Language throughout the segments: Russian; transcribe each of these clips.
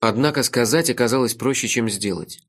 Однако сказать оказалось проще, чем сделать.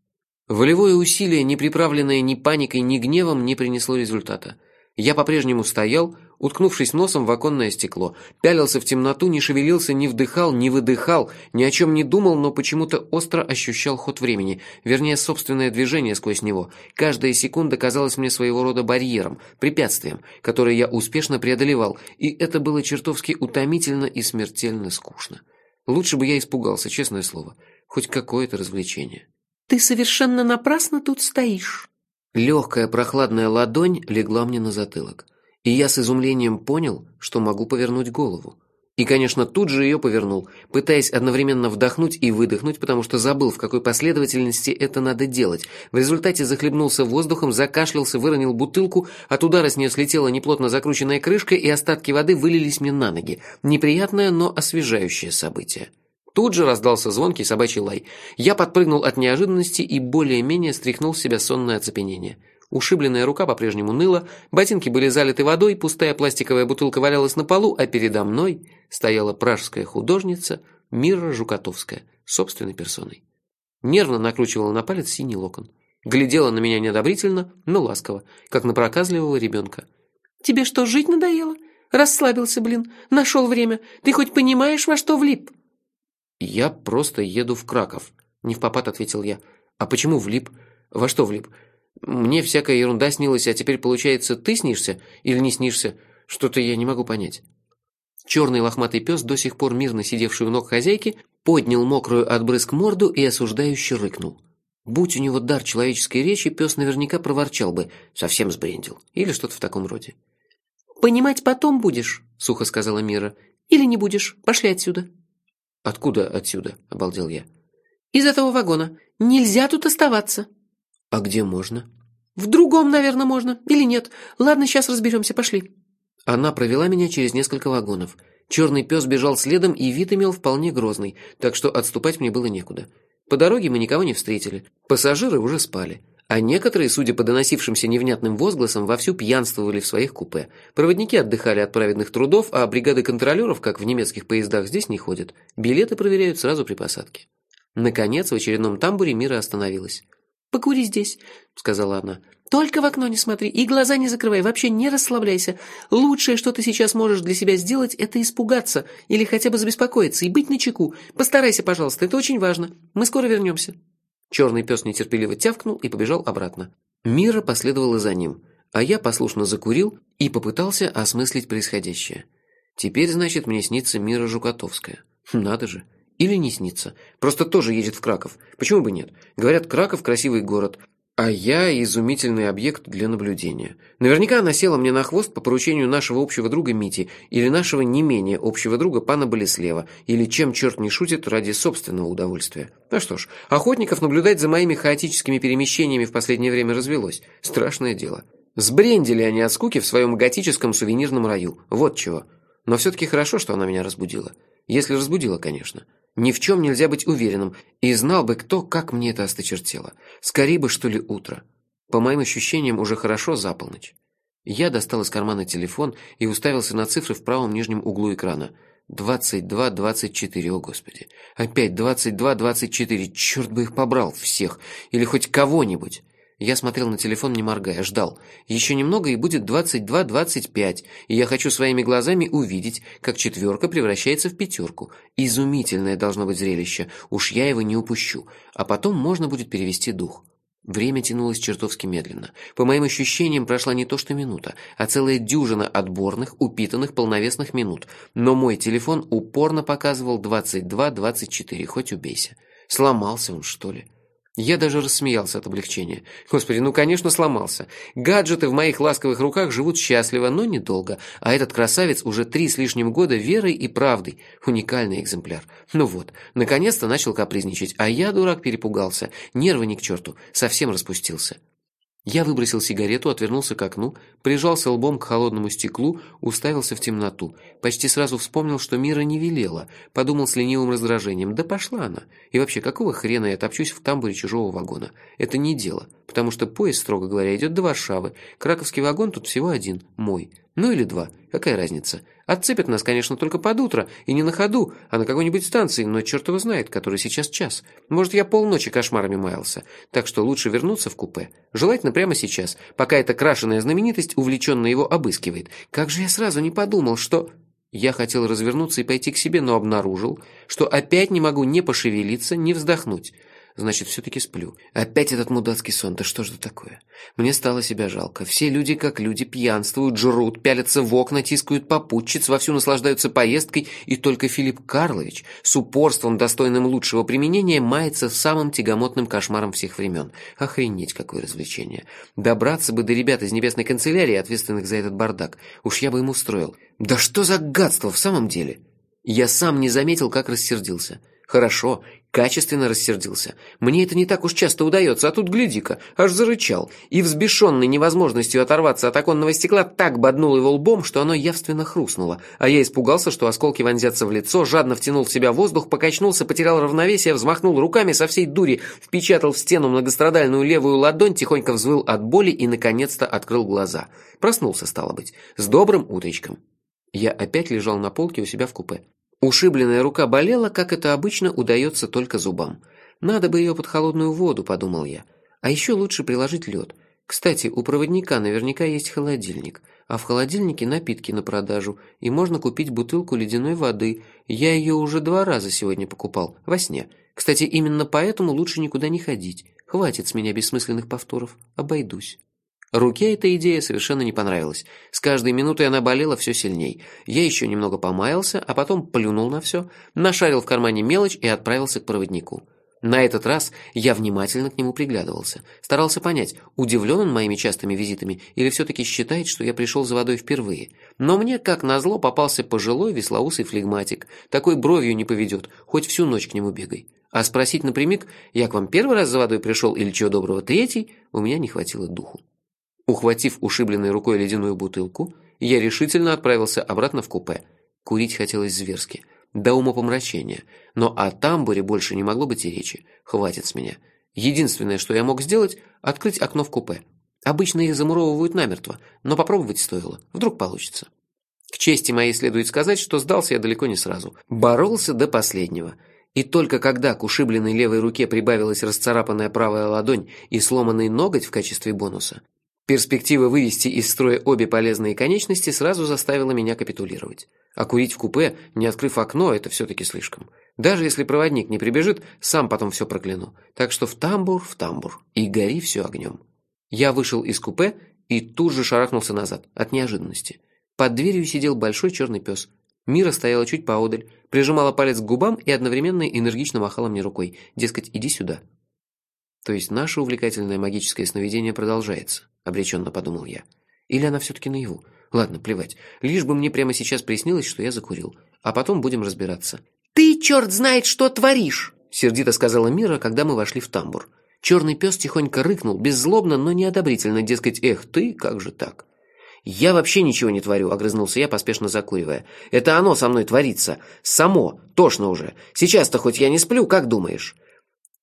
Волевое усилие, не приправленное ни паникой, ни гневом, не принесло результата. Я по-прежнему стоял, уткнувшись носом в оконное стекло, пялился в темноту, не шевелился, не вдыхал, не выдыхал, ни о чем не думал, но почему-то остро ощущал ход времени, вернее, собственное движение сквозь него. Каждая секунда казалась мне своего рода барьером, препятствием, которое я успешно преодолевал, и это было чертовски утомительно и смертельно скучно. Лучше бы я испугался, честное слово. Хоть какое-то развлечение. «Ты совершенно напрасно тут стоишь». Легкая прохладная ладонь легла мне на затылок. И я с изумлением понял, что могу повернуть голову. И, конечно, тут же ее повернул, пытаясь одновременно вдохнуть и выдохнуть, потому что забыл, в какой последовательности это надо делать. В результате захлебнулся воздухом, закашлялся, выронил бутылку, от удара с нее слетела неплотно закрученная крышка, и остатки воды вылились мне на ноги. Неприятное, но освежающее событие. Тут же раздался звонкий собачий лай. Я подпрыгнул от неожиданности и более-менее стряхнул с себя сонное оцепенение. Ушибленная рука по-прежнему ныла, ботинки были залиты водой, пустая пластиковая бутылка валялась на полу, а передо мной стояла пражская художница Мира Жукотовская, собственной персоной. Нервно накручивала на палец синий локон. Глядела на меня неодобрительно, но ласково, как на проказливого ребенка. «Тебе что, жить надоело? Расслабился, блин. Нашел время. Ты хоть понимаешь, во что влип?» «Я просто еду в Краков», — не в попад ответил я. «А почему влип? Во что влип? Мне всякая ерунда снилась, а теперь, получается, ты снишься или не снишься? Что-то я не могу понять». Черный лохматый пес, до сих пор мирно сидевший у ног хозяйки, поднял мокрую от брызг морду и осуждающе рыкнул. Будь у него дар человеческой речи, пес наверняка проворчал бы, совсем сбрендил, или что-то в таком роде. «Понимать потом будешь», — сухо сказала Мира. «Или не будешь, пошли отсюда». «Откуда отсюда?» – обалдел я. «Из этого вагона. Нельзя тут оставаться». «А где можно?» «В другом, наверное, можно. Или нет. Ладно, сейчас разберемся. Пошли». Она провела меня через несколько вагонов. Черный пес бежал следом и вид имел вполне грозный, так что отступать мне было некуда. По дороге мы никого не встретили. Пассажиры уже спали. А некоторые, судя по доносившимся невнятным возгласам, вовсю пьянствовали в своих купе. Проводники отдыхали от праведных трудов, а бригады контролеров, как в немецких поездах, здесь не ходят. Билеты проверяют сразу при посадке. Наконец, в очередном тамбуре Мира остановилась. «Покури здесь», — сказала она. «Только в окно не смотри и глаза не закрывай, вообще не расслабляйся. Лучшее, что ты сейчас можешь для себя сделать, это испугаться или хотя бы забеспокоиться и быть начеку. Постарайся, пожалуйста, это очень важно. Мы скоро вернемся». Черный пес нетерпеливо тявкнул и побежал обратно. Мира последовала за ним, а я послушно закурил и попытался осмыслить происходящее. Теперь, значит, мне снится Мира Жукотовская. Надо же. Или не снится. Просто тоже едет в Краков. Почему бы нет? Говорят, Краков – красивый город. А я изумительный объект для наблюдения. Наверняка она села мне на хвост по поручению нашего общего друга Мити или нашего не менее общего друга пана Болеслева, или чем черт не шутит ради собственного удовольствия. Ну что ж, охотников наблюдать за моими хаотическими перемещениями в последнее время развелось. Страшное дело. Сбрендили они от скуки в своем готическом сувенирном раю. Вот чего. Но все-таки хорошо, что она меня разбудила. Если разбудила, конечно. Ни в чем нельзя быть уверенным, и знал бы кто, как мне это осточертело. Скорее бы, что ли, утро. По моим ощущениям, уже хорошо за полночь. Я достал из кармана телефон и уставился на цифры в правом нижнем углу экрана. «Двадцать два, двадцать четыре, о господи! Опять двадцать два, двадцать четыре! Черт бы их побрал, всех! Или хоть кого-нибудь!» Я смотрел на телефон, не моргая, ждал. Еще немного и будет 22-25, и я хочу своими глазами увидеть, как четверка превращается в пятерку. Изумительное должно быть зрелище, уж я его не упущу, а потом можно будет перевести дух. Время тянулось чертовски медленно. По моим ощущениям, прошла не то что минута, а целая дюжина отборных, упитанных, полновесных минут. Но мой телефон упорно показывал 22-24, хоть убейся. Сломался он, что ли? Я даже рассмеялся от облегчения. Господи, ну, конечно, сломался. Гаджеты в моих ласковых руках живут счастливо, но недолго. А этот красавец уже три с лишним года верой и правдой. Уникальный экземпляр. Ну вот, наконец-то начал капризничать, а я, дурак, перепугался. Нервы ни к черту, совсем распустился. Я выбросил сигарету, отвернулся к окну, прижался лбом к холодному стеклу, уставился в темноту. Почти сразу вспомнил, что Мира не велела. Подумал с ленивым раздражением. Да пошла она. И вообще, какого хрена я топчусь в тамбуре чужого вагона? Это не дело, потому что поезд, строго говоря, идет до Варшавы. Краковский вагон тут всего один, мой. Ну или два, какая разница? Отцепят нас, конечно, только под утро, и не на ходу, а на какой-нибудь станции, но черт его знает, который сейчас час. Может, я полночи кошмарами маялся. Так что лучше вернуться в купе. Желательно прямо сейчас, пока эта крашеная знаменитость увлеченно его обыскивает. Как же я сразу не подумал, что... Я хотел развернуться и пойти к себе, но обнаружил, что опять не могу ни пошевелиться, ни вздохнуть. Значит, все-таки сплю. Опять этот мудацкий сон, да что же это такое? Мне стало себя жалко. Все люди как люди пьянствуют, жрут, пялятся в окна, тискают попутчиц, вовсю наслаждаются поездкой, и только Филипп Карлович с упорством, достойным лучшего применения, мается самым тягомотным кошмаром всех времен. Охренеть, какое развлечение. Добраться бы до ребят из небесной канцелярии, ответственных за этот бардак. Уж я бы им устроил. Да что за гадство в самом деле? Я сам не заметил, как рассердился. Хорошо, Качественно рассердился. Мне это не так уж часто удается, а тут, гляди-ка, аж зарычал. И взбешенный невозможностью оторваться от оконного стекла так боднул его лбом, что оно явственно хрустнуло. А я испугался, что осколки вонзятся в лицо, жадно втянул в себя воздух, покачнулся, потерял равновесие, взмахнул руками со всей дури, впечатал в стену многострадальную левую ладонь, тихонько взвыл от боли и, наконец-то, открыл глаза. Проснулся, стало быть. С добрым утречком. Я опять лежал на полке у себя в купе. Ушибленная рука болела, как это обычно удается только зубам. Надо бы ее под холодную воду, подумал я. А еще лучше приложить лед. Кстати, у проводника наверняка есть холодильник, а в холодильнике напитки на продажу, и можно купить бутылку ледяной воды. Я ее уже два раза сегодня покупал, во сне. Кстати, именно поэтому лучше никуда не ходить. Хватит с меня бессмысленных повторов, обойдусь. Руке эта идея совершенно не понравилась. С каждой минутой она болела все сильней. Я еще немного помаялся, а потом плюнул на все, нашарил в кармане мелочь и отправился к проводнику. На этот раз я внимательно к нему приглядывался. Старался понять, удивлен он моими частыми визитами или все-таки считает, что я пришел за водой впервые. Но мне, как назло, попался пожилой веслоусый флегматик. Такой бровью не поведет, хоть всю ночь к нему бегай. А спросить напрямик, я к вам первый раз за водой пришел или чего доброго третий, у меня не хватило духу. Ухватив ушибленной рукой ледяную бутылку, я решительно отправился обратно в купе. Курить хотелось зверски. До умопомрачения. Но о тамбуре больше не могло быть и речи. Хватит с меня. Единственное, что я мог сделать – открыть окно в купе. Обычно их замуровывают намертво, но попробовать стоило. Вдруг получится. К чести моей следует сказать, что сдался я далеко не сразу. Боролся до последнего. И только когда к ушибленной левой руке прибавилась расцарапанная правая ладонь и сломанный ноготь в качестве бонуса, Перспектива вывести из строя обе полезные конечности сразу заставила меня капитулировать. А курить в купе, не открыв окно, это все-таки слишком. Даже если проводник не прибежит, сам потом все прокляну. Так что в тамбур, в тамбур. И гори все огнем. Я вышел из купе и тут же шарахнулся назад, от неожиданности. Под дверью сидел большой черный пес. Мира стояла чуть поодаль, прижимала палец к губам и одновременно энергично махала мне рукой. Дескать, иди сюда. То есть наше увлекательное магическое сновидение продолжается обреченно подумал я. Или она все-таки наяву? Ладно, плевать. Лишь бы мне прямо сейчас приснилось, что я закурил. А потом будем разбираться. «Ты черт знает, что творишь!» Сердито сказала Мира, когда мы вошли в тамбур. Черный пес тихонько рыкнул, беззлобно, но неодобрительно, дескать, «Эх ты, как же так?» «Я вообще ничего не творю», — огрызнулся я, поспешно закуривая. «Это оно со мной творится. Само. Тошно уже. Сейчас-то хоть я не сплю, как думаешь?»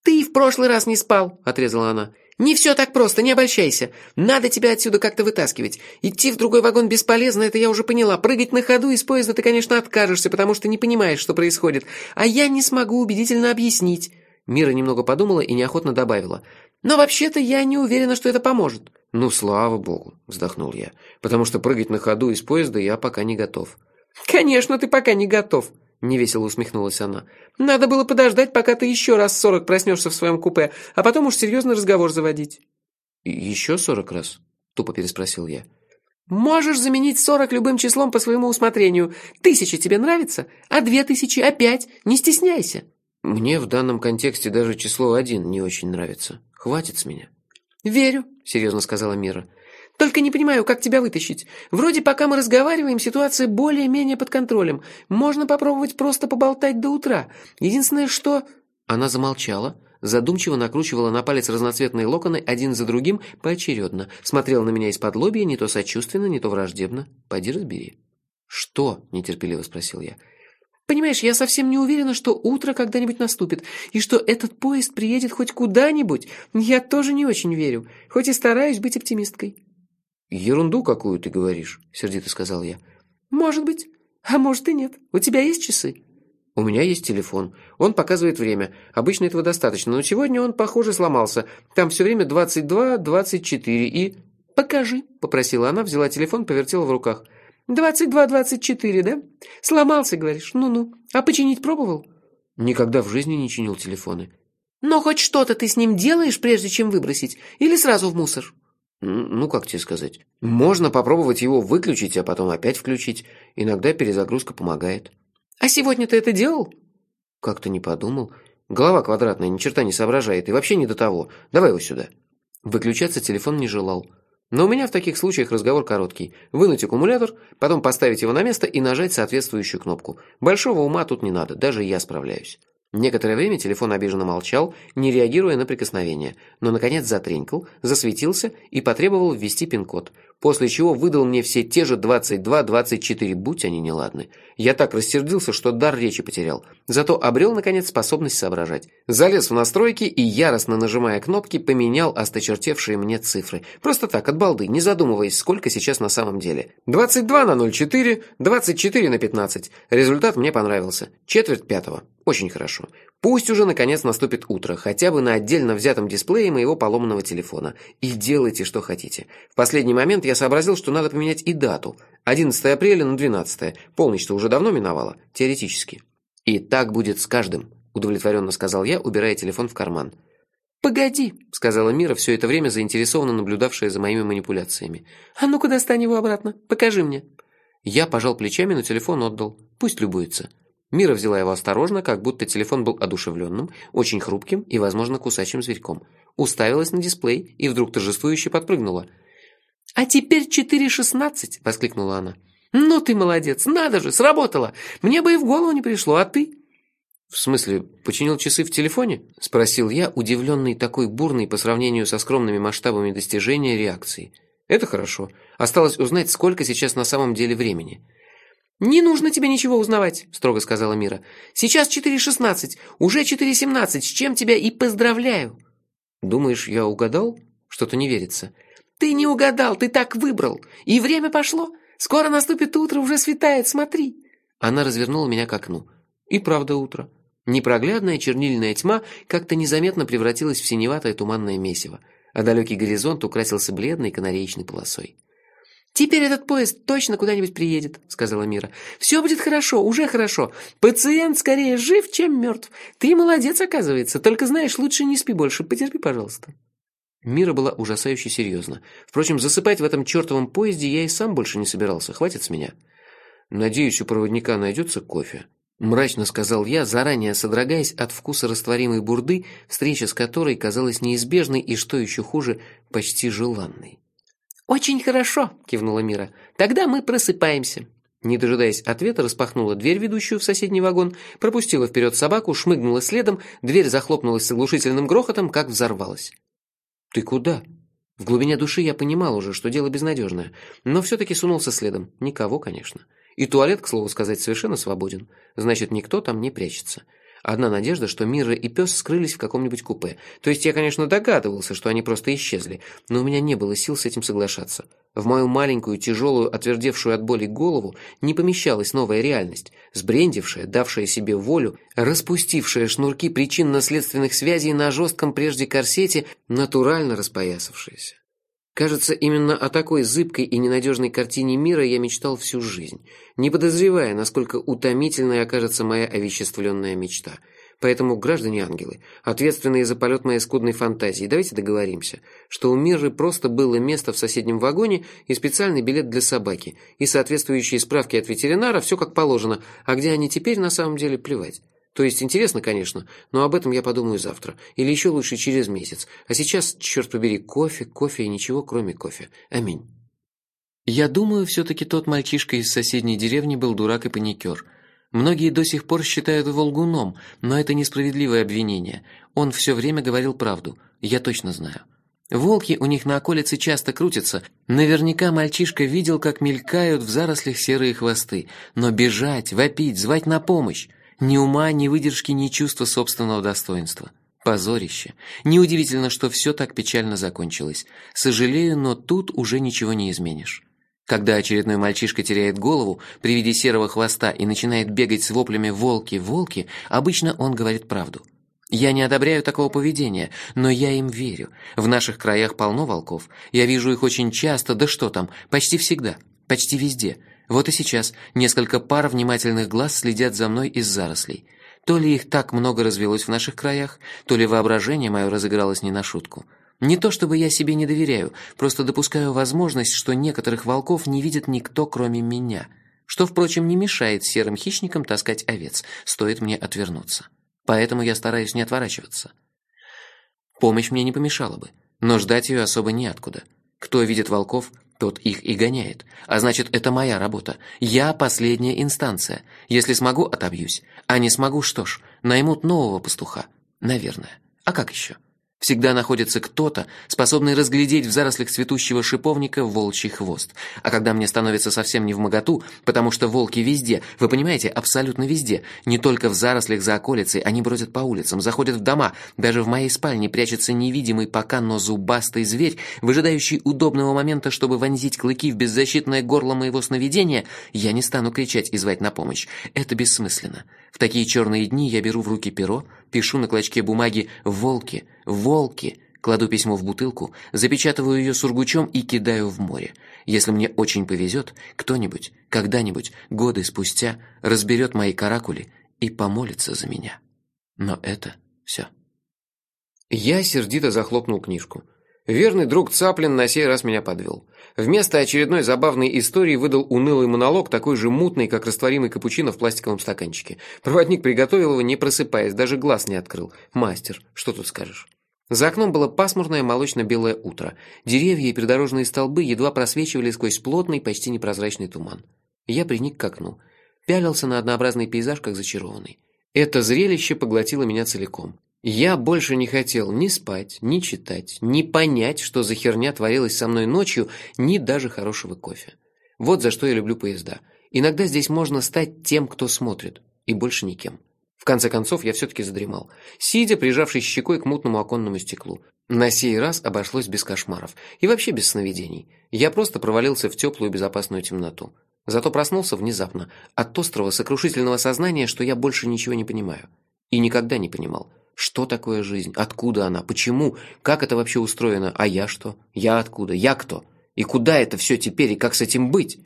«Ты в прошлый раз не спал», — отрезала она. «Не все так просто, не обольщайся. Надо тебя отсюда как-то вытаскивать. Идти в другой вагон бесполезно, это я уже поняла. Прыгать на ходу из поезда ты, конечно, откажешься, потому что не понимаешь, что происходит. А я не смогу убедительно объяснить». Мира немного подумала и неохотно добавила. «Но вообще-то я не уверена, что это поможет». «Ну, слава богу», — вздохнул я, «потому что прыгать на ходу из поезда я пока не готов». «Конечно, ты пока не готов», — невесело усмехнулась она. «Надо было подождать, пока ты еще раз сорок проснешься в своем купе, а потом уж серьезный разговор заводить». «Еще сорок раз?» — тупо переспросил я. «Можешь заменить сорок любым числом по своему усмотрению. Тысяча тебе нравится? А две тысячи опять? Не стесняйся». «Мне в данном контексте даже число один не очень нравится. Хватит с меня». «Верю», — серьезно сказала Мира. Только не понимаю, как тебя вытащить. Вроде пока мы разговариваем, ситуация более-менее под контролем. Можно попробовать просто поболтать до утра. Единственное, что...» Она замолчала, задумчиво накручивала на палец разноцветные локоны один за другим поочередно, смотрела на меня из-под лобья не то сочувственно, не то враждебно. Пойди разбери. «Что?» – нетерпеливо спросил я. «Понимаешь, я совсем не уверена, что утро когда-нибудь наступит, и что этот поезд приедет хоть куда-нибудь. Я тоже не очень верю, хоть и стараюсь быть оптимисткой». «Ерунду какую ты говоришь», — сердито сказал я. «Может быть. А может и нет. У тебя есть часы?» «У меня есть телефон. Он показывает время. Обычно этого достаточно, но сегодня он, похоже, сломался. Там все время 22, 24 и...» «Покажи», — попросила она, взяла телефон, повертела в руках. «Двадцать два, двадцать четыре, да? Сломался, говоришь? Ну-ну. А починить пробовал?» «Никогда в жизни не чинил телефоны». «Но хоть что-то ты с ним делаешь, прежде чем выбросить? Или сразу в мусор?» Ну, как тебе сказать? Можно попробовать его выключить, а потом опять включить. Иногда перезагрузка помогает. А сегодня ты это делал? Как-то не подумал. Голова квадратная, ни черта не соображает, и вообще не до того. Давай его сюда. Выключаться телефон не желал. Но у меня в таких случаях разговор короткий. Вынуть аккумулятор, потом поставить его на место и нажать соответствующую кнопку. Большого ума тут не надо, даже я справляюсь. Некоторое время телефон обиженно молчал, не реагируя на прикосновение, но, наконец, затренькал, засветился и потребовал ввести пин-код, после чего выдал мне все те же 22-24, будь они неладны. Я так рассердился, что дар речи потерял, зато обрел, наконец, способность соображать. Залез в настройки и, яростно нажимая кнопки, поменял осточертевшие мне цифры. Просто так, от балды, не задумываясь, сколько сейчас на самом деле. 22 на 04, 24 на 15. Результат мне понравился. Четверть пятого. Очень хорошо. Пусть уже наконец наступит утро, хотя бы на отдельно взятом дисплее моего поломанного телефона. И делайте, что хотите. В последний момент я сообразил, что надо поменять и дату. 11 апреля на 12. Полночь-то уже давно миновала, теоретически. И так будет с каждым, удовлетворенно сказал я, убирая телефон в карман. «Погоди», — сказала Мира, все это время заинтересованно наблюдавшая за моими манипуляциями. «А ну-ка достань его обратно, покажи мне». Я пожал плечами, но телефон отдал. Пусть любуется. Мира взяла его осторожно, как будто телефон был одушевленным, очень хрупким и, возможно, кусачим зверьком. Уставилась на дисплей и вдруг торжествующе подпрыгнула. «А теперь четыре шестнадцать!» – воскликнула она. «Ну ты молодец! Надо же, сработало! Мне бы и в голову не пришло, а ты?» «В смысле, починил часы в телефоне?» – спросил я, удивленный такой бурной по сравнению со скромными масштабами достижения реакции. «Это хорошо. Осталось узнать, сколько сейчас на самом деле времени». «Не нужно тебе ничего узнавать», – строго сказала Мира. «Сейчас 4.16, уже 4.17, с чем тебя и поздравляю». «Думаешь, я угадал? Что-то не верится». «Ты не угадал, ты так выбрал. И время пошло. Скоро наступит утро, уже светает, смотри». Она развернула меня к окну. И правда утро. Непроглядная чернильная тьма как-то незаметно превратилась в синеватое туманное месиво, а далекий горизонт украсился бледной канареечной полосой. «Теперь этот поезд точно куда-нибудь приедет», — сказала Мира. «Все будет хорошо, уже хорошо. Пациент скорее жив, чем мертв. Ты молодец, оказывается. Только знаешь, лучше не спи больше. Потерпи, пожалуйста». Мира была ужасающе серьезна. Впрочем, засыпать в этом чертовом поезде я и сам больше не собирался. Хватит с меня. «Надеюсь, у проводника найдется кофе», — мрачно сказал я, заранее содрогаясь от вкуса растворимой бурды, встреча с которой казалась неизбежной и, что еще хуже, почти желанной. «Очень хорошо», – кивнула Мира. «Тогда мы просыпаемся». Не дожидаясь ответа, распахнула дверь, ведущую в соседний вагон, пропустила вперед собаку, шмыгнула следом, дверь захлопнулась с оглушительным грохотом, как взорвалась. «Ты куда?» В глубине души я понимал уже, что дело безнадежное, но все-таки сунулся следом. Никого, конечно. И туалет, к слову сказать, совершенно свободен. Значит, никто там не прячется. Одна надежда, что Мира и пес скрылись в каком-нибудь купе. То есть я, конечно, догадывался, что они просто исчезли, но у меня не было сил с этим соглашаться. В мою маленькую, тяжелую, отвердевшую от боли голову не помещалась новая реальность, сбрендившая, давшая себе волю, распустившая шнурки причинно-следственных связей на жестком прежде корсете, натурально распоясавшаяся. Кажется, именно о такой зыбкой и ненадежной картине мира я мечтал всю жизнь, не подозревая, насколько утомительной окажется моя овеществленная мечта. Поэтому, граждане ангелы, ответственные за полет моей скудной фантазии, давайте договоримся, что у Миры просто было место в соседнем вагоне и специальный билет для собаки, и соответствующие справки от ветеринара, все как положено, а где они теперь на самом деле плевать. То есть интересно, конечно, но об этом я подумаю завтра. Или еще лучше через месяц. А сейчас, черт побери, кофе, кофе и ничего, кроме кофе. Аминь. Я думаю, все-таки тот мальчишка из соседней деревни был дурак и паникер. Многие до сих пор считают его лгуном, но это несправедливое обвинение. Он все время говорил правду. Я точно знаю. Волки у них на околице часто крутятся. Наверняка мальчишка видел, как мелькают в зарослях серые хвосты. Но бежать, вопить, звать на помощь. Ни ума, ни выдержки, ни чувства собственного достоинства. Позорище. Неудивительно, что все так печально закончилось. Сожалею, но тут уже ничего не изменишь. Когда очередной мальчишка теряет голову при виде серого хвоста и начинает бегать с воплями «волки, волки», обычно он говорит правду. Я не одобряю такого поведения, но я им верю. В наших краях полно волков. Я вижу их очень часто, да что там, почти всегда, почти везде. Вот и сейчас несколько пар внимательных глаз следят за мной из зарослей. То ли их так много развелось в наших краях, то ли воображение мое разыгралось не на шутку. Не то чтобы я себе не доверяю, просто допускаю возможность, что некоторых волков не видит никто, кроме меня. Что, впрочем, не мешает серым хищникам таскать овец, стоит мне отвернуться. Поэтому я стараюсь не отворачиваться. Помощь мне не помешала бы, но ждать ее особо неоткуда. Кто видит волков, тот их и гоняет. А значит, это моя работа. Я последняя инстанция. Если смогу, отобьюсь. А не смогу, что ж, наймут нового пастуха. Наверное. А как еще? Всегда находится кто-то, способный разглядеть в зарослях цветущего шиповника волчий хвост. А когда мне становится совсем не в моготу, потому что волки везде, вы понимаете, абсолютно везде, не только в зарослях за околицей, они бродят по улицам, заходят в дома, даже в моей спальне прячется невидимый пока, но зубастый зверь, выжидающий удобного момента, чтобы вонзить клыки в беззащитное горло моего сновидения, я не стану кричать и звать на помощь. Это бессмысленно. В такие черные дни я беру в руки перо, пишу на клочке бумаги «волки», «волки», кладу письмо в бутылку, запечатываю ее сургучом и кидаю в море. Если мне очень повезет, кто-нибудь, когда-нибудь, годы спустя, разберет мои каракули и помолится за меня. Но это все. Я сердито захлопнул книжку. Верный друг Цаплин на сей раз меня подвел. Вместо очередной забавной истории выдал унылый монолог, такой же мутный, как растворимый капучино в пластиковом стаканчике. Проводник приготовил его, не просыпаясь, даже глаз не открыл. Мастер, что тут скажешь? За окном было пасмурное молочно-белое утро. Деревья и придорожные столбы едва просвечивали сквозь плотный, почти непрозрачный туман. Я приник к окну. Пялился на однообразный пейзаж, как зачарованный. Это зрелище поглотило меня целиком. Я больше не хотел ни спать, ни читать, ни понять, что за херня творилась со мной ночью, ни даже хорошего кофе. Вот за что я люблю поезда. Иногда здесь можно стать тем, кто смотрит, и больше никем. В конце концов, я все-таки задремал, сидя, прижавшись щекой к мутному оконному стеклу. На сей раз обошлось без кошмаров и вообще без сновидений. Я просто провалился в теплую безопасную темноту. Зато проснулся внезапно от острого сокрушительного сознания, что я больше ничего не понимаю. И никогда не понимал. Что такое жизнь? Откуда она? Почему? Как это вообще устроено? А я что? Я откуда? Я кто? И куда это все теперь? И как с этим быть?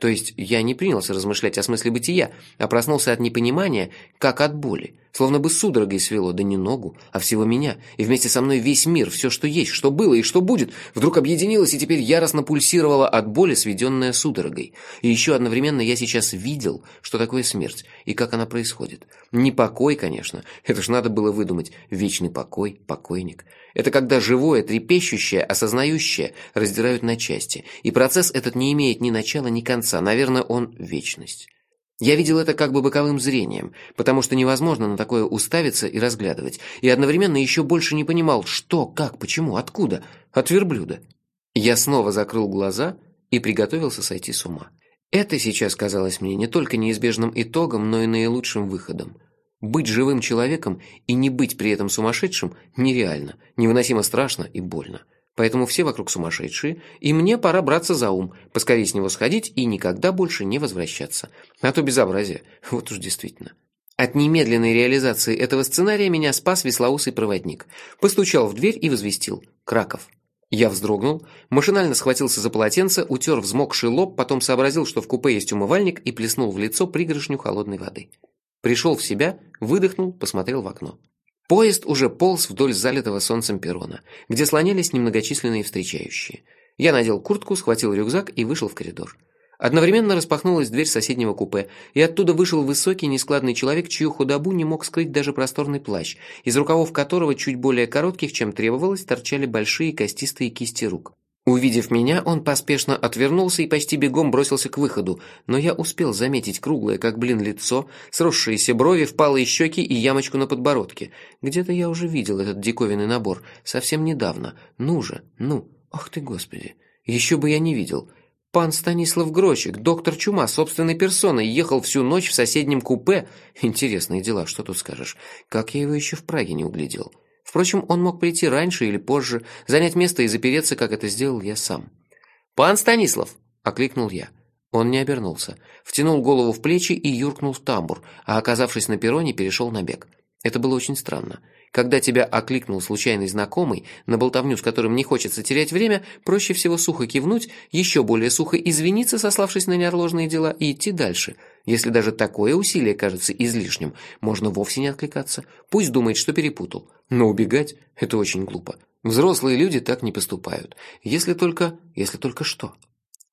То есть я не принялся размышлять о смысле бытия, а проснулся от непонимания, как от боли. Словно бы судорогой свело, да не ногу, а всего меня. И вместе со мной весь мир, все, что есть, что было и что будет, вдруг объединилось и теперь яростно пульсировало от боли, сведенная судорогой. И еще одновременно я сейчас видел, что такое смерть и как она происходит. Не покой, конечно, это ж надо было выдумать. Вечный покой, покойник. Это когда живое, трепещущее, осознающее раздирают на части. И процесс этот не имеет ни начала, ни конца. Наверное, он вечность. Я видел это как бы боковым зрением, потому что невозможно на такое уставиться и разглядывать, и одновременно еще больше не понимал, что, как, почему, откуда, от верблюда. Я снова закрыл глаза и приготовился сойти с ума. Это сейчас казалось мне не только неизбежным итогом, но и наилучшим выходом. Быть живым человеком и не быть при этом сумасшедшим нереально, невыносимо страшно и больно. Поэтому все вокруг сумасшедшие, и мне пора браться за ум, поскорее с него сходить и никогда больше не возвращаться. А то безобразие, вот уж действительно. От немедленной реализации этого сценария меня спас веслоусый проводник. Постучал в дверь и возвестил «Краков». Я вздрогнул, машинально схватился за полотенце, утер взмокший лоб, потом сообразил, что в купе есть умывальник и плеснул в лицо пригоршню холодной воды. Пришел в себя, выдохнул, посмотрел в окно. Поезд уже полз вдоль залитого солнцем перрона, где слонялись немногочисленные встречающие. Я надел куртку, схватил рюкзак и вышел в коридор. Одновременно распахнулась дверь соседнего купе, и оттуда вышел высокий, нескладный человек, чью худобу не мог скрыть даже просторный плащ, из рукавов которого, чуть более коротких, чем требовалось, торчали большие костистые кисти рук. Увидев меня, он поспешно отвернулся и почти бегом бросился к выходу, но я успел заметить круглое, как блин, лицо, сросшиеся брови, впалые щеки и ямочку на подбородке. Где-то я уже видел этот диковинный набор, совсем недавно. Ну же, ну, ох ты господи, еще бы я не видел. Пан Станислав Грочик, доктор Чума, собственной персоной, ехал всю ночь в соседнем купе. Интересные дела, что тут скажешь. Как я его еще в Праге не углядел. Впрочем, он мог прийти раньше или позже, занять место и запереться, как это сделал я сам. «Пан Станислав!» – окликнул я. Он не обернулся, втянул голову в плечи и юркнул в тамбур, а оказавшись на перроне, перешел на бег. Это было очень странно. Когда тебя окликнул случайный знакомый, на болтовню с которым не хочется терять время, проще всего сухо кивнуть, еще более сухо извиниться, сославшись на неотложные дела, и идти дальше. Если даже такое усилие кажется излишним, можно вовсе не откликаться. Пусть думает, что перепутал. Но убегать – это очень глупо. Взрослые люди так не поступают. Если только... если только что.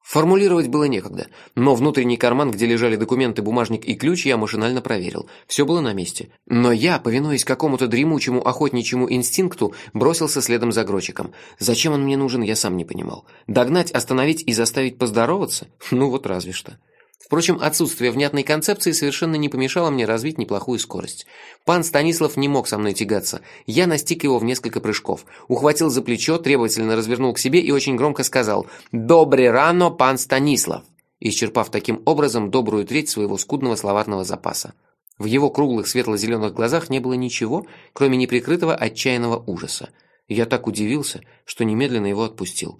Формулировать было некогда, но внутренний карман, где лежали документы, бумажник и ключ, я машинально проверил. Все было на месте. Но я, повинуясь какому-то дремучему охотничьему инстинкту, бросился следом за Грочиком. Зачем он мне нужен, я сам не понимал. Догнать, остановить и заставить поздороваться? Ну вот разве что. Впрочем, отсутствие внятной концепции совершенно не помешало мне развить неплохую скорость. Пан Станислав не мог со мной тягаться. Я настиг его в несколько прыжков. Ухватил за плечо, требовательно развернул к себе и очень громко сказал «Добре рано, пан Станислав!» исчерпав таким образом добрую треть своего скудного словарного запаса. В его круглых светло-зеленых глазах не было ничего, кроме неприкрытого отчаянного ужаса. Я так удивился, что немедленно его отпустил.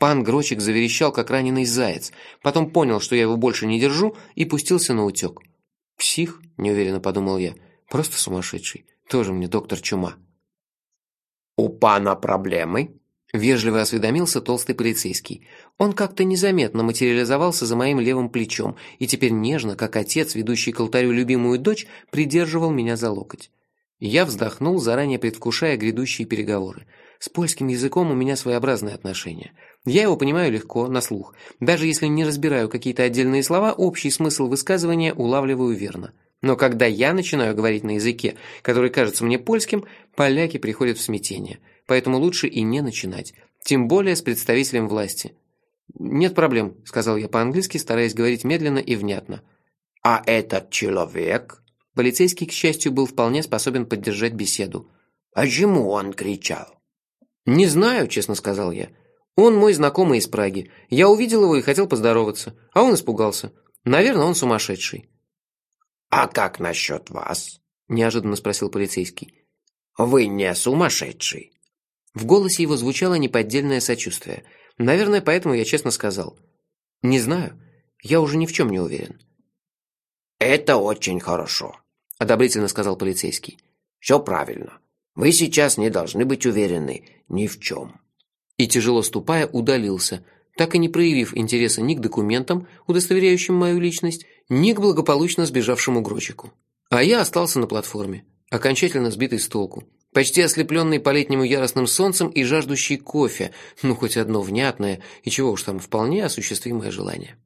Пан Грочик заверещал, как раненый заяц, потом понял, что я его больше не держу, и пустился на утек. «Псих?» – неуверенно подумал я. «Просто сумасшедший. Тоже мне доктор Чума». «У пана проблемы?» – вежливо осведомился толстый полицейский. Он как-то незаметно материализовался за моим левым плечом и теперь нежно, как отец, ведущий к алтарю любимую дочь, придерживал меня за локоть. Я вздохнул, заранее предвкушая грядущие переговоры. С польским языком у меня своеобразные отношения – я его понимаю легко, на слух. Даже если не разбираю какие-то отдельные слова, общий смысл высказывания улавливаю верно. Но когда я начинаю говорить на языке, который кажется мне польским, поляки приходят в смятение. Поэтому лучше и не начинать. Тем более с представителем власти. «Нет проблем», — сказал я по-английски, стараясь говорить медленно и внятно. «А этот человек?» Полицейский, к счастью, был вполне способен поддержать беседу. «А чему он кричал?» «Не знаю», — честно сказал я. Он мой знакомый из Праги. Я увидел его и хотел поздороваться, а он испугался. Наверное, он сумасшедший. «А как насчет вас?» – неожиданно спросил полицейский. «Вы не сумасшедший?» В голосе его звучало неподдельное сочувствие. Наверное, поэтому я честно сказал. «Не знаю. Я уже ни в чем не уверен». «Это очень хорошо», – одобрительно сказал полицейский. «Все правильно. Вы сейчас не должны быть уверены ни в чем» и, тяжело ступая, удалился, так и не проявив интереса ни к документам, удостоверяющим мою личность, ни к благополучно сбежавшему Грочику. А я остался на платформе, окончательно сбитый с толку, почти ослепленный по-летнему яростным солнцем и жаждущий кофе, ну хоть одно внятное и чего уж там вполне осуществимое желание.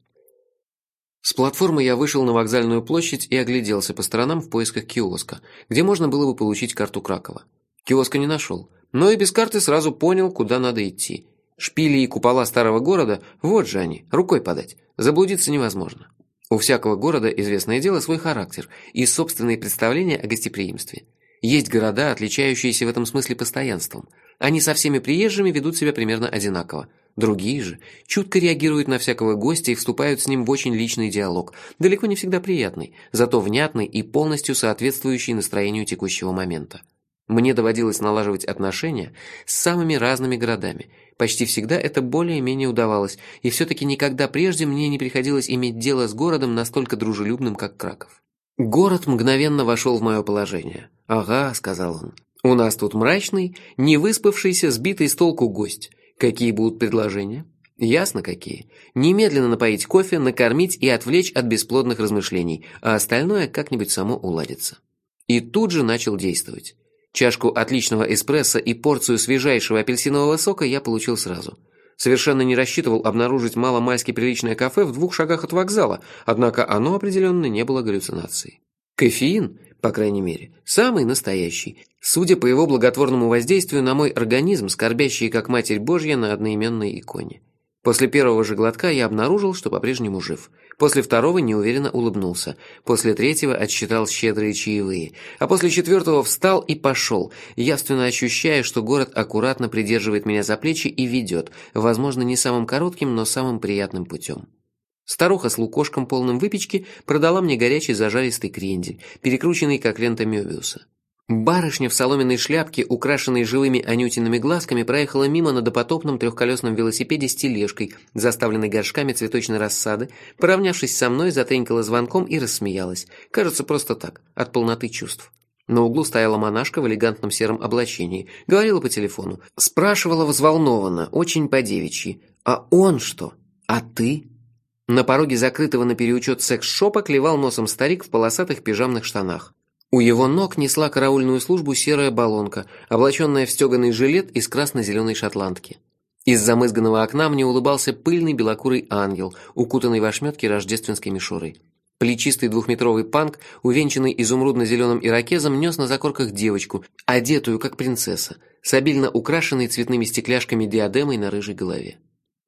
С платформы я вышел на вокзальную площадь и огляделся по сторонам в поисках киоска, где можно было бы получить карту Кракова. Киоска не нашел, но и без карты сразу понял, куда надо идти. Шпили и купола старого города, вот же они, рукой подать. Заблудиться невозможно. У всякого города, известное дело, свой характер и собственные представления о гостеприимстве. Есть города, отличающиеся в этом смысле постоянством. Они со всеми приезжими ведут себя примерно одинаково. Другие же чутко реагируют на всякого гостя и вступают с ним в очень личный диалог, далеко не всегда приятный, зато внятный и полностью соответствующий настроению текущего момента. Мне доводилось налаживать отношения с самыми разными городами. Почти всегда это более-менее удавалось, и все-таки никогда прежде мне не приходилось иметь дело с городом настолько дружелюбным, как Краков. Город мгновенно вошел в мое положение. «Ага», — сказал он, — «у нас тут мрачный, невыспавшийся, сбитый с толку гость. Какие будут предложения?» Ясно какие. Немедленно напоить кофе, накормить и отвлечь от бесплодных размышлений, а остальное как-нибудь само уладится. И тут же начал действовать. Чашку отличного эспрессо и порцию свежайшего апельсинового сока я получил сразу. Совершенно не рассчитывал обнаружить маломальски приличное кафе в двух шагах от вокзала, однако оно определенно не было галлюцинацией. Кофеин, по крайней мере, самый настоящий, судя по его благотворному воздействию на мой организм, скорбящий как Матерь Божья на одноименной иконе. После первого же глотка я обнаружил, что по-прежнему жив. После второго неуверенно улыбнулся. После третьего отсчитал щедрые чаевые. А после четвертого встал и пошел, явственно ощущая, что город аккуратно придерживает меня за плечи и ведет, возможно, не самым коротким, но самым приятным путем. Старуха с лукошком полным выпечки продала мне горячий зажаристый крендель, перекрученный как лента Мёбиуса. Барышня в соломенной шляпке, украшенной живыми анютиными глазками, проехала мимо на допотопном трехколесном велосипеде с тележкой, заставленной горшками цветочной рассады, поравнявшись со мной, затренькала звонком и рассмеялась. Кажется, просто так, от полноты чувств. На углу стояла монашка в элегантном сером облачении, говорила по телефону, спрашивала взволнованно, очень по-девичьи. «А он что? А ты?» На пороге закрытого на переучет секс-шопа клевал носом старик в полосатых пижамных штанах. У его ног несла караульную службу серая баллонка, облаченная в стеганый жилет из красно-зеленой шотландки. Из замызганного окна мне улыбался пыльный белокурый ангел, укутанный в ошметки рождественской мишурой. Плечистый двухметровый панк, увенчанный изумрудно-зеленым ирокезом, нес на закорках девочку, одетую как принцесса, с обильно украшенной цветными стекляшками диадемой на рыжей голове.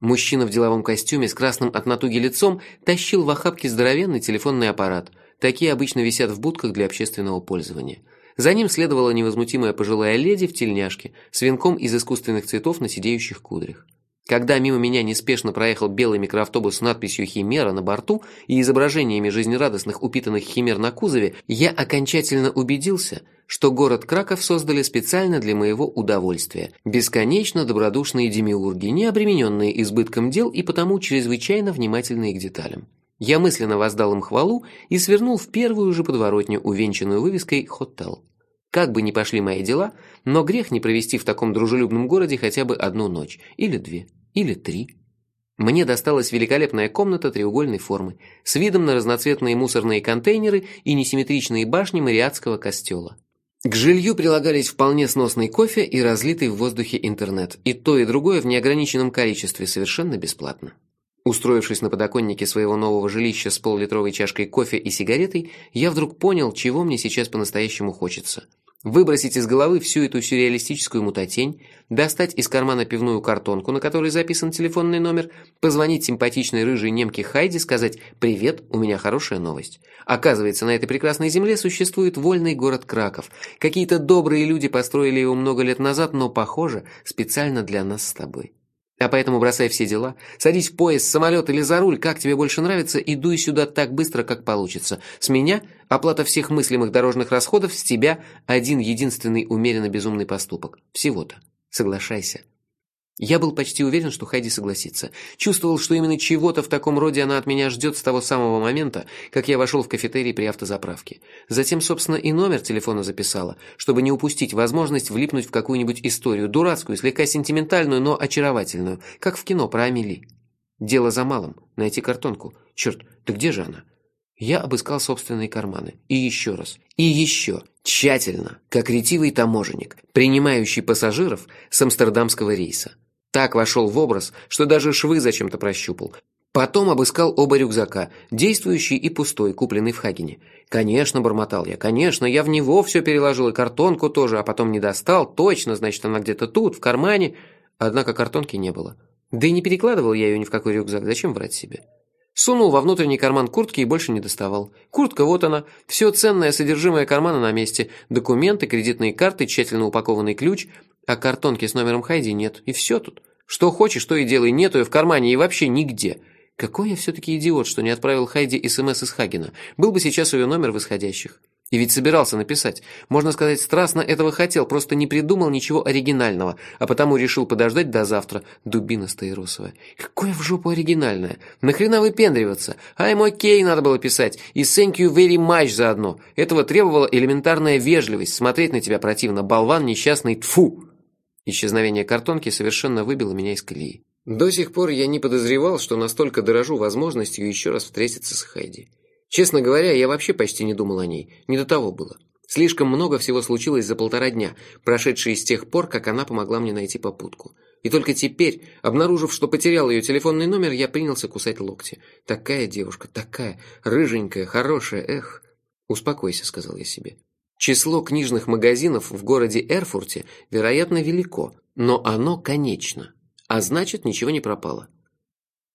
Мужчина в деловом костюме с красным от натуги лицом тащил в охапке здоровенный телефонный аппарат – Такие обычно висят в будках для общественного пользования. За ним следовала невозмутимая пожилая леди в тельняшке с венком из искусственных цветов на сидеющих кудрях. Когда мимо меня неспешно проехал белый микроавтобус с надписью «Химера» на борту и изображениями жизнерадостных упитанных химер на кузове, я окончательно убедился, что город Краков создали специально для моего удовольствия. Бесконечно добродушные демиурги, не обремененные избытком дел и потому чрезвычайно внимательные к деталям. Я мысленно воздал им хвалу и свернул в первую же подворотню, увенчанную вывеской «Хотел». Как бы ни пошли мои дела, но грех не провести в таком дружелюбном городе хотя бы одну ночь, или две, или три. Мне досталась великолепная комната треугольной формы, с видом на разноцветные мусорные контейнеры и несимметричные башни Мариатского костела. К жилью прилагались вполне сносный кофе и разлитый в воздухе интернет, и то и другое в неограниченном количестве, совершенно бесплатно. Устроившись на подоконнике своего нового жилища с поллитровой чашкой кофе и сигаретой, я вдруг понял, чего мне сейчас по-настоящему хочется. Выбросить из головы всю эту сюрреалистическую мутатень, достать из кармана пивную картонку, на которой записан телефонный номер, позвонить симпатичной рыжей немке Хайди, сказать «Привет, у меня хорошая новость». Оказывается, на этой прекрасной земле существует вольный город Краков. Какие-то добрые люди построили его много лет назад, но, похоже, специально для нас с тобой. А поэтому бросай все дела, садись в поезд, самолет или за руль, как тебе больше нравится, и дуй сюда так быстро, как получится. С меня оплата всех мыслимых дорожных расходов, с тебя один единственный умеренно безумный поступок. Всего-то. Соглашайся. Я был почти уверен, что Хайди согласится. Чувствовал, что именно чего-то в таком роде она от меня ждет с того самого момента, как я вошел в кафетерий при автозаправке. Затем, собственно, и номер телефона записала, чтобы не упустить возможность влипнуть в какую-нибудь историю, дурацкую, слегка сентиментальную, но очаровательную, как в кино про Амели. Дело за малым – найти картонку. Черт, да где же она? Я обыскал собственные карманы. И еще раз. И еще. Тщательно, как ретивый таможенник, принимающий пассажиров с амстердамского рейса. Так вошел в образ, что даже швы зачем-то прощупал. Потом обыскал оба рюкзака, действующий и пустой, купленный в Хагене. Конечно, бормотал я, конечно, я в него все переложил, и картонку тоже, а потом не достал, точно, значит, она где-то тут, в кармане. Однако картонки не было. Да и не перекладывал я ее ни в какой рюкзак, зачем врать себе? Сунул во внутренний карман куртки и больше не доставал. Куртка вот она, все ценное содержимое кармана на месте, документы, кредитные карты, тщательно упакованный ключ, а картонки с номером Хайди нет, и все тут. Что хочешь, то и делай, нету ее в кармане и вообще нигде. Какой я все-таки идиот, что не отправил Хайди СМС из Хагена. Был бы сейчас ее номер в исходящих. И ведь собирался написать. Можно сказать, страстно этого хотел, просто не придумал ничего оригинального, а потому решил подождать до завтра. Дубина стаиросовая. Какое в жопу оригинальное? Нахрена выпендриваться? I'm okay надо было писать. И thank you very much заодно. Этого требовала элементарная вежливость. Смотреть на тебя противно. Болван несчастный. Тфу. Исчезновение картонки совершенно выбило меня из колеи. До сих пор я не подозревал, что настолько дорожу возможностью еще раз встретиться с Хайди. Честно говоря, я вообще почти не думал о ней, не до того было. Слишком много всего случилось за полтора дня, прошедшие с тех пор, как она помогла мне найти попутку. И только теперь, обнаружив, что потерял ее телефонный номер, я принялся кусать локти. Такая девушка, такая, рыженькая, хорошая, эх. «Успокойся», — сказал я себе. Число книжных магазинов в городе Эрфурте, вероятно, велико, но оно конечно, а значит, ничего не пропало.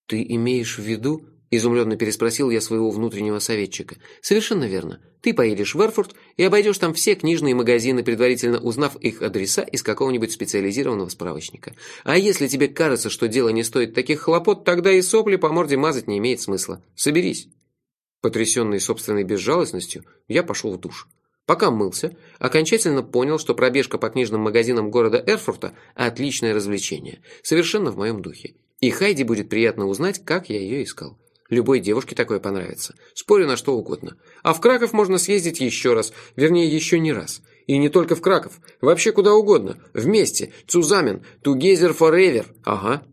«Ты имеешь в виду?» – изумленно переспросил я своего внутреннего советчика. «Совершенно верно. Ты поедешь в Эрфурт и обойдешь там все книжные магазины, предварительно узнав их адреса из какого-нибудь специализированного справочника. А если тебе кажется, что дело не стоит таких хлопот, тогда и сопли по морде мазать не имеет смысла. Соберись». Потрясенный собственной безжалостностью, я пошел в душ. Пока мылся, окончательно понял, что пробежка по книжным магазинам города Эрфурта – отличное развлечение, совершенно в моем духе. И Хайди будет приятно узнать, как я ее искал. Любой девушке такое понравится. Спорю на что угодно. А в Краков можно съездить еще раз, вернее, еще не раз. И не только в Краков, вообще куда угодно. Вместе, Цузамен, Тугезер Forever. Ага.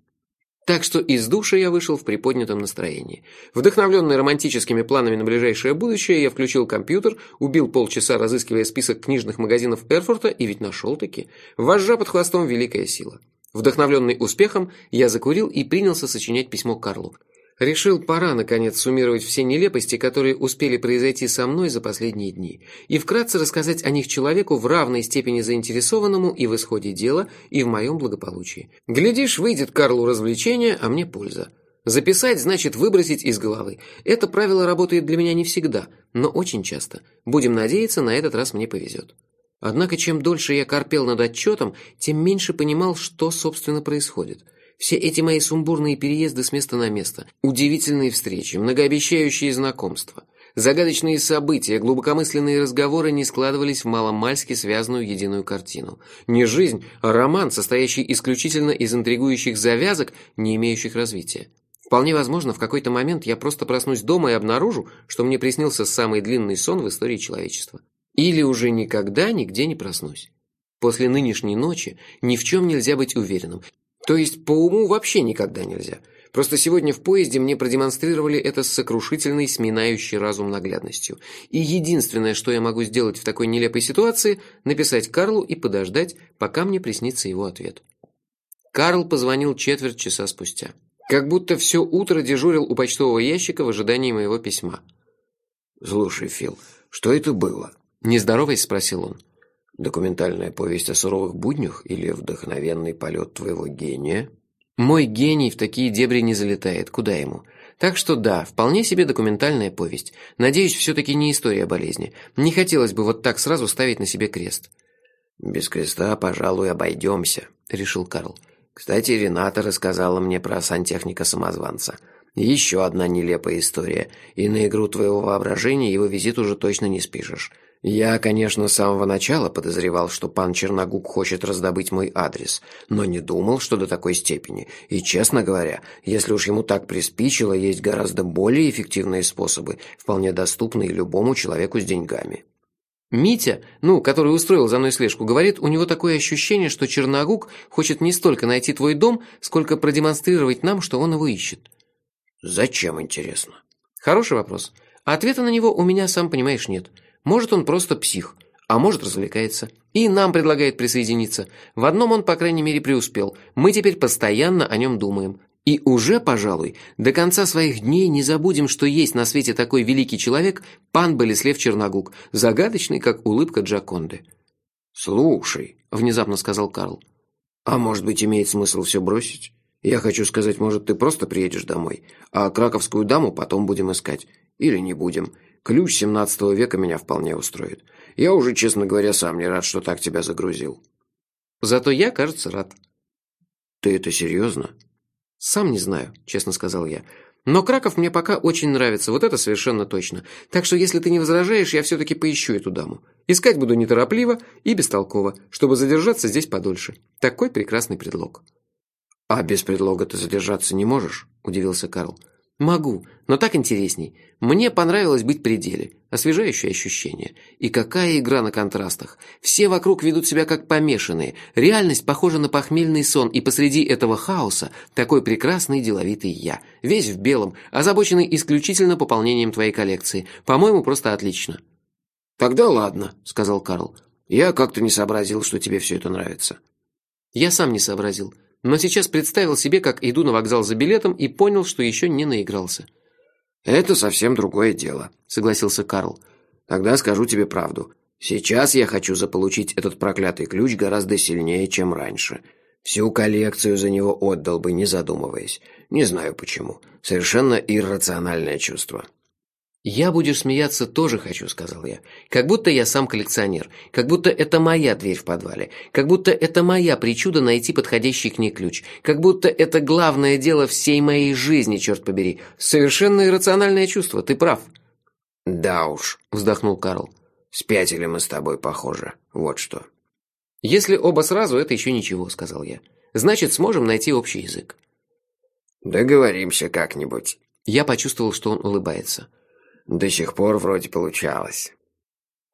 Так что из душа я вышел в приподнятом настроении. Вдохновленный романтическими планами на ближайшее будущее, я включил компьютер, убил полчаса, разыскивая список книжных магазинов Эрфурта, и ведь нашел-таки. Вожжа под хвостом великая сила. Вдохновленный успехом, я закурил и принялся сочинять письмо Карлу. Решил, пора, наконец, суммировать все нелепости, которые успели произойти со мной за последние дни, и вкратце рассказать о них человеку в равной степени заинтересованному и в исходе дела, и в моем благополучии. Глядишь, выйдет Карлу развлечение, а мне польза. Записать значит выбросить из головы. Это правило работает для меня не всегда, но очень часто. Будем надеяться, на этот раз мне повезет. Однако, чем дольше я корпел над отчетом, тем меньше понимал, что, собственно, происходит – все эти мои сумбурные переезды с места на место, удивительные встречи, многообещающие знакомства, загадочные события, глубокомысленные разговоры не складывались в маломальски связанную единую картину. Не жизнь, а роман, состоящий исключительно из интригующих завязок, не имеющих развития. Вполне возможно, в какой-то момент я просто проснусь дома и обнаружу, что мне приснился самый длинный сон в истории человечества. Или уже никогда нигде не проснусь. После нынешней ночи ни в чем нельзя быть уверенным, то есть по уму вообще никогда нельзя. Просто сегодня в поезде мне продемонстрировали это с сокрушительной, сминающей разум наглядностью. И единственное, что я могу сделать в такой нелепой ситуации, написать Карлу и подождать, пока мне приснится его ответ. Карл позвонил четверть часа спустя. Как будто все утро дежурил у почтового ящика в ожидании моего письма. «Слушай, Фил, что это было?» Нездороваясь, спросил он. Документальная повесть о суровых буднях или вдохновенный полет твоего гения? Мой гений в такие дебри не залетает, куда ему? Так что да, вполне себе документальная повесть. Надеюсь, все-таки не история болезни. Не хотелось бы вот так сразу ставить на себе крест. «Без креста, пожалуй, обойдемся», — решил Карл. «Кстати, Рената рассказала мне про сантехника-самозванца. Еще одна нелепая история, и на игру твоего воображения его визит уже точно не спишешь. Я, конечно, с самого начала подозревал, что пан Черногук хочет раздобыть мой адрес, но не думал, что до такой степени. И, честно говоря, если уж ему так приспичило, есть гораздо более эффективные способы, вполне доступные любому человеку с деньгами. Митя, ну, который устроил за мной слежку, говорит, у него такое ощущение, что Черногук хочет не столько найти твой дом, сколько продемонстрировать нам, что он его ищет. Зачем, интересно? Хороший вопрос. Ответа на него у меня, сам понимаешь, нет. Может, он просто псих, а может, развлекается. И нам предлагает присоединиться. В одном он, по крайней мере, преуспел. Мы теперь постоянно о нем думаем. И уже, пожалуй, до конца своих дней не забудем, что есть на свете такой великий человек, пан Болеслев Черногук, загадочный, как улыбка Джаконды. «Слушай», — внезапно сказал Карл, «а может быть, имеет смысл все бросить? Я хочу сказать, может, ты просто приедешь домой, а краковскую даму потом будем искать. Или не будем. Ключ 17 века меня вполне устроит. Я уже, честно говоря, сам не рад, что так тебя загрузил. Зато я, кажется, рад. Ты это серьезно? Сам не знаю, честно сказал я. Но Краков мне пока очень нравится, вот это совершенно точно. Так что, если ты не возражаешь, я все-таки поищу эту даму. Искать буду неторопливо и бестолково, чтобы задержаться здесь подольше. Такой прекрасный предлог. «А без предлога ты задержаться не можешь?» – удивился Карл. Могу, но так интересней. Мне понравилось быть при деле. Освежающее ощущение. И какая игра на контрастах. Все вокруг ведут себя как помешанные. Реальность похожа на похмельный сон, и посреди этого хаоса такой прекрасный деловитый я. Весь в белом, озабоченный исключительно пополнением твоей коллекции. По-моему, просто отлично. «Тогда ладно», — сказал Карл. «Я как-то не сообразил, что тебе все это нравится». «Я сам не сообразил но сейчас представил себе, как иду на вокзал за билетом и понял, что еще не наигрался. «Это совсем другое дело», — согласился Карл. «Тогда скажу тебе правду. Сейчас я хочу заполучить этот проклятый ключ гораздо сильнее, чем раньше. Всю коллекцию за него отдал бы, не задумываясь. Не знаю почему. Совершенно иррациональное чувство». «Я, будешь смеяться, тоже хочу», — сказал я. «Как будто я сам коллекционер, как будто это моя дверь в подвале, как будто это моя причуда найти подходящий к ней ключ, как будто это главное дело всей моей жизни, черт побери. Совершенно иррациональное чувство, ты прав». «Да уж», — вздохнул Карл. Спятили мы с тобой, похоже. Вот что. Если оба сразу, это еще ничего, сказал я. Значит, сможем найти общий язык. Договоримся как-нибудь. Я почувствовал, что он улыбается. До сих пор вроде получалось.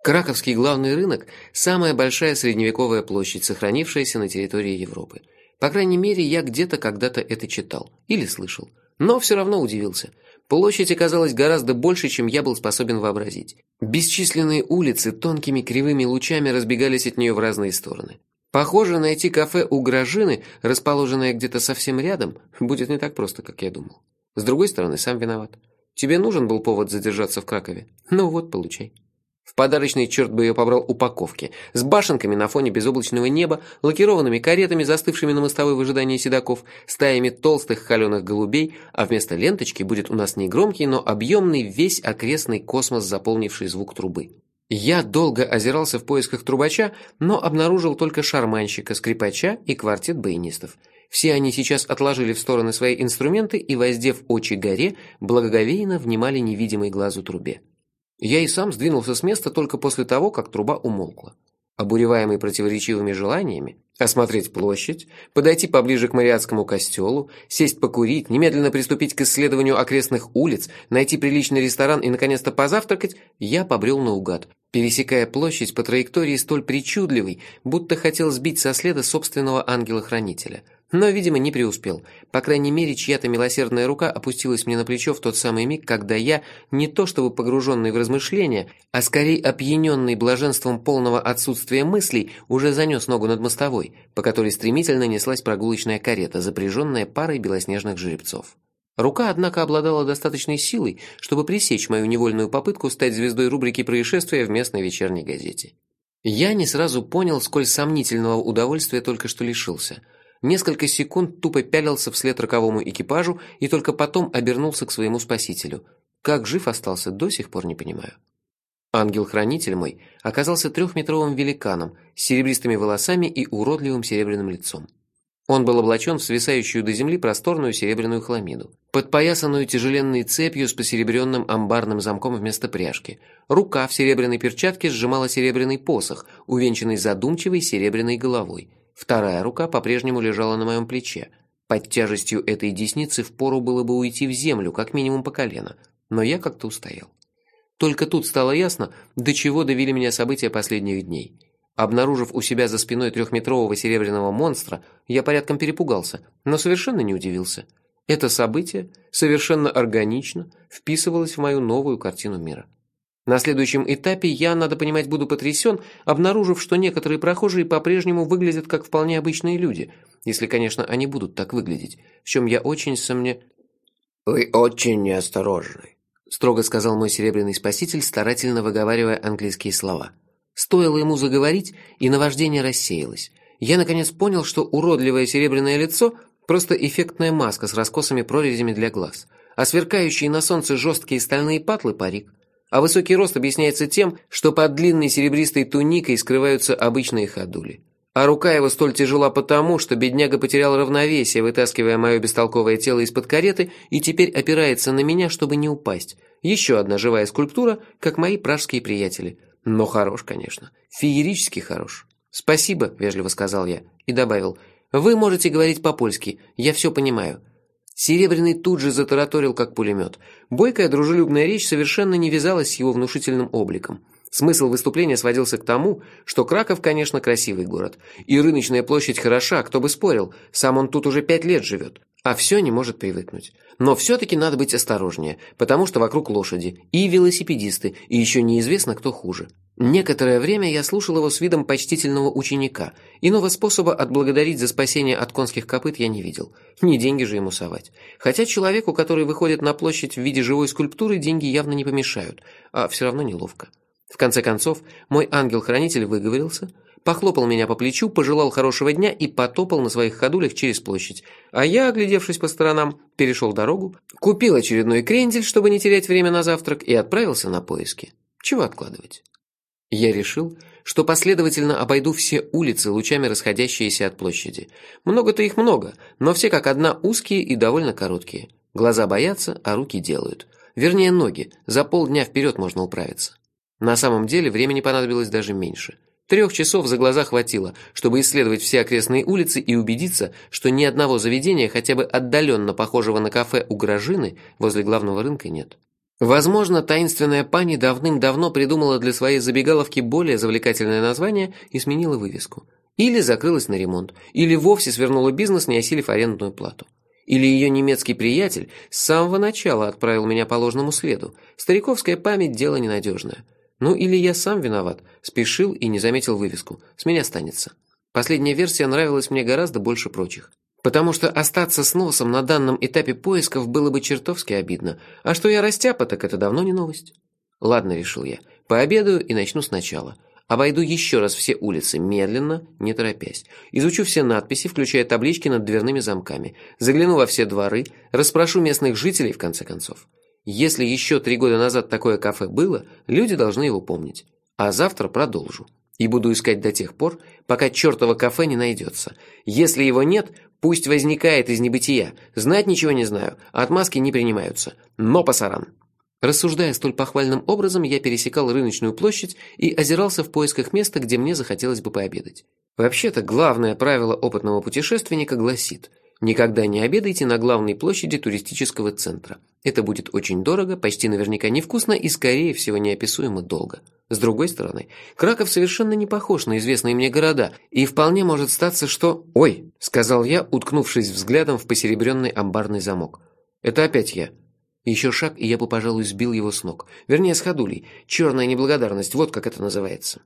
Краковский главный рынок – самая большая средневековая площадь, сохранившаяся на территории Европы. По крайней мере, я где-то когда-то это читал или слышал. Но все равно удивился. Площадь оказалась гораздо больше, чем я был способен вообразить. Бесчисленные улицы тонкими кривыми лучами разбегались от нее в разные стороны. Похоже, найти кафе у Гражины, расположенное где-то совсем рядом, будет не так просто, как я думал. С другой стороны, сам виноват. Тебе нужен был повод задержаться в Кракове? Ну вот, получай. В подарочный черт бы ее побрал упаковки, с башенками на фоне безоблачного неба, лакированными каретами, застывшими на мостовой в ожидании седаков, стаями толстых холеных голубей, а вместо ленточки будет у нас не громкий, но объемный весь окрестный космос, заполнивший звук трубы. Я долго озирался в поисках трубача, но обнаружил только шарманщика, скрипача и квартет баянистов – все они сейчас отложили в стороны свои инструменты и, воздев очи горе, благоговейно внимали невидимой глазу трубе. Я и сам сдвинулся с места только после того, как труба умолкла. Обуреваемый противоречивыми желаниями, осмотреть площадь, подойти поближе к Мариатскому костелу, сесть покурить, немедленно приступить к исследованию окрестных улиц, найти приличный ресторан и, наконец-то, позавтракать, я побрел наугад, пересекая площадь по траектории столь причудливой, будто хотел сбить со следа собственного ангела-хранителя – но, видимо, не преуспел. По крайней мере, чья-то милосердная рука опустилась мне на плечо в тот самый миг, когда я, не то чтобы погруженный в размышления, а скорее опьяненный блаженством полного отсутствия мыслей, уже занес ногу над мостовой, по которой стремительно неслась прогулочная карета, запряженная парой белоснежных жеребцов. Рука, однако, обладала достаточной силой, чтобы пресечь мою невольную попытку стать звездой рубрики происшествия в местной вечерней газете. Я не сразу понял, сколь сомнительного удовольствия только что лишился – Несколько секунд тупо пялился вслед роковому экипажу и только потом обернулся к своему спасителю. Как жив остался, до сих пор не понимаю. Ангел-хранитель мой оказался трехметровым великаном с серебристыми волосами и уродливым серебряным лицом. Он был облачен в свисающую до земли просторную серебряную хламиду, подпоясанную тяжеленной цепью с посеребренным амбарным замком вместо пряжки. Рука в серебряной перчатке сжимала серебряный посох, увенчанный задумчивой серебряной головой – Вторая рука по-прежнему лежала на моем плече. Под тяжестью этой десницы впору было бы уйти в землю, как минимум по колено, но я как-то устоял. Только тут стало ясно, до чего довели меня события последних дней. Обнаружив у себя за спиной трехметрового серебряного монстра, я порядком перепугался, но совершенно не удивился. Это событие совершенно органично вписывалось в мою новую картину мира. На следующем этапе я, надо понимать, буду потрясен, обнаружив, что некоторые прохожие по-прежнему выглядят как вполне обычные люди, если, конечно, они будут так выглядеть, в чем я очень сомне... «Вы очень неосторожны», — строго сказал мой серебряный спаситель, старательно выговаривая английские слова. Стоило ему заговорить, и наваждение рассеялось. Я, наконец, понял, что уродливое серебряное лицо — просто эффектная маска с раскосыми прорезями для глаз, а сверкающие на солнце жесткие стальные патлы — парик. А высокий рост объясняется тем, что под длинной серебристой туникой скрываются обычные ходули. А рука его столь тяжела потому, что бедняга потерял равновесие, вытаскивая мое бестолковое тело из-под кареты и теперь опирается на меня, чтобы не упасть. Еще одна живая скульптура, как мои пражские приятели. Но хорош, конечно. Феерически хорош. «Спасибо», — вежливо сказал я, и добавил, «Вы можете говорить по-польски, я все понимаю». Серебряный тут же затараторил, как пулемет. Бойкая дружелюбная речь совершенно не вязалась с его внушительным обликом. Смысл выступления сводился к тому, что Краков, конечно, красивый город. И рыночная площадь хороша, кто бы спорил, сам он тут уже пять лет живет. А все не может привыкнуть. Но все-таки надо быть осторожнее, потому что вокруг лошади, и велосипедисты, и еще неизвестно, кто хуже. Некоторое время я слушал его с видом почтительного ученика. Иного способа отблагодарить за спасение от конских копыт я не видел. Не деньги же ему совать. Хотя человеку, который выходит на площадь в виде живой скульптуры, деньги явно не помешают, а все равно неловко. В конце концов, мой ангел-хранитель выговорился, похлопал меня по плечу, пожелал хорошего дня и потопал на своих ходулях через площадь. А я, оглядевшись по сторонам, перешел дорогу, купил очередной крендель, чтобы не терять время на завтрак, и отправился на поиски. Чего откладывать? Я решил, что последовательно обойду все улицы, лучами расходящиеся от площади. Много-то их много, но все как одна узкие и довольно короткие. Глаза боятся, а руки делают. Вернее, ноги. За полдня вперед можно управиться. На самом деле времени понадобилось даже меньше. Трех часов за глаза хватило, чтобы исследовать все окрестные улицы и убедиться, что ни одного заведения, хотя бы отдаленно похожего на кафе у Грожины, возле главного рынка нет. Возможно, таинственная пани давным-давно придумала для своей забегаловки более завлекательное название и сменила вывеску. Или закрылась на ремонт, или вовсе свернула бизнес, не осилив арендную плату. Или ее немецкий приятель с самого начала отправил меня по ложному следу. Стариковская память – дело ненадежное. Ну или я сам виноват, спешил и не заметил вывеску. С меня останется. Последняя версия нравилась мне гораздо больше прочих. Потому что остаться с носом на данном этапе поисков было бы чертовски обидно. А что я растяпа, так это давно не новость. Ладно, решил я. Пообедаю и начну сначала. Обойду еще раз все улицы, медленно, не торопясь. Изучу все надписи, включая таблички над дверными замками. Загляну во все дворы, расспрошу местных жителей, в конце концов. Если еще три года назад такое кафе было, люди должны его помнить. А завтра продолжу. И буду искать до тех пор, пока чертово кафе не найдется. Если его нет, пусть возникает из небытия. Знать ничего не знаю, отмазки не принимаются. Но пасаран. Рассуждая столь похвальным образом, я пересекал рыночную площадь и озирался в поисках места, где мне захотелось бы пообедать. Вообще-то, главное правило опытного путешественника гласит – никогда не обедайте на главной площади туристического центра. Это будет очень дорого, почти наверняка невкусно и, скорее всего, неописуемо долго. С другой стороны, Краков совершенно не похож на известные мне города, и вполне может статься, что... «Ой!» – сказал я, уткнувшись взглядом в посеребренный амбарный замок. «Это опять я». Еще шаг, и я бы, пожалуй, сбил его с ног. Вернее, с ходулей. Черная неблагодарность, вот как это называется.